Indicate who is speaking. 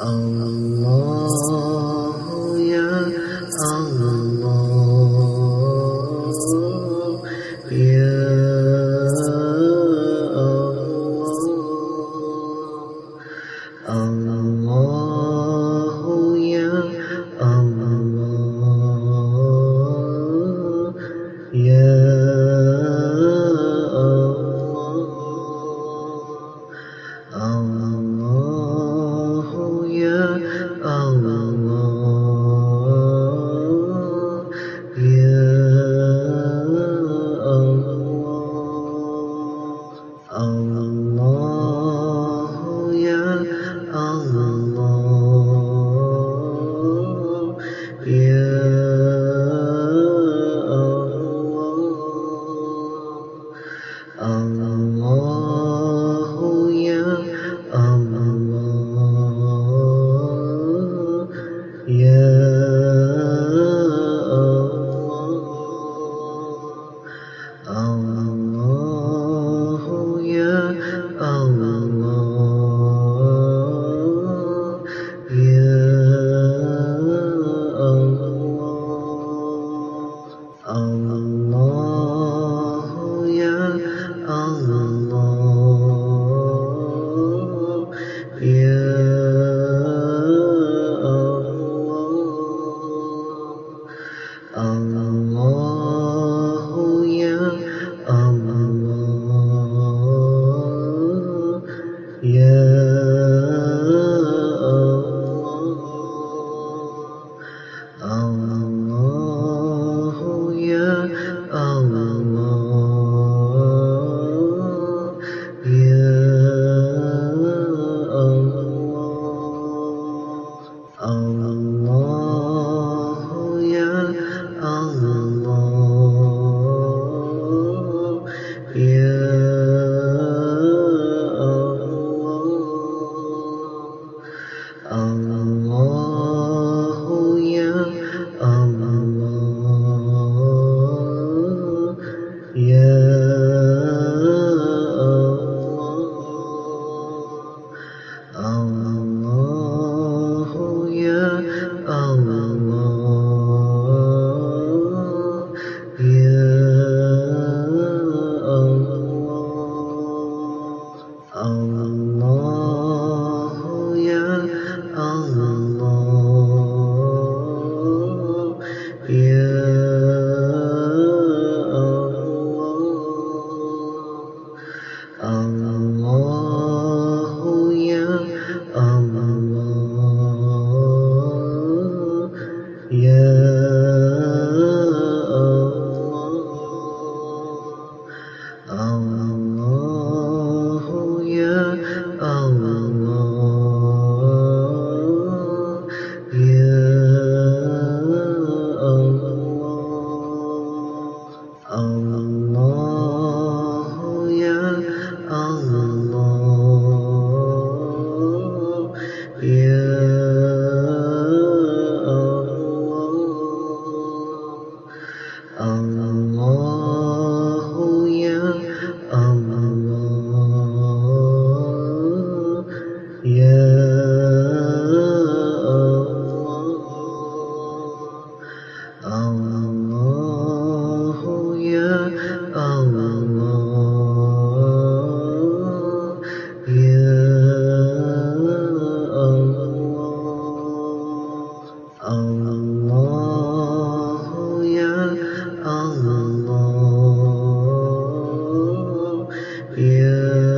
Speaker 1: Um, Oh. Oh. Yeah.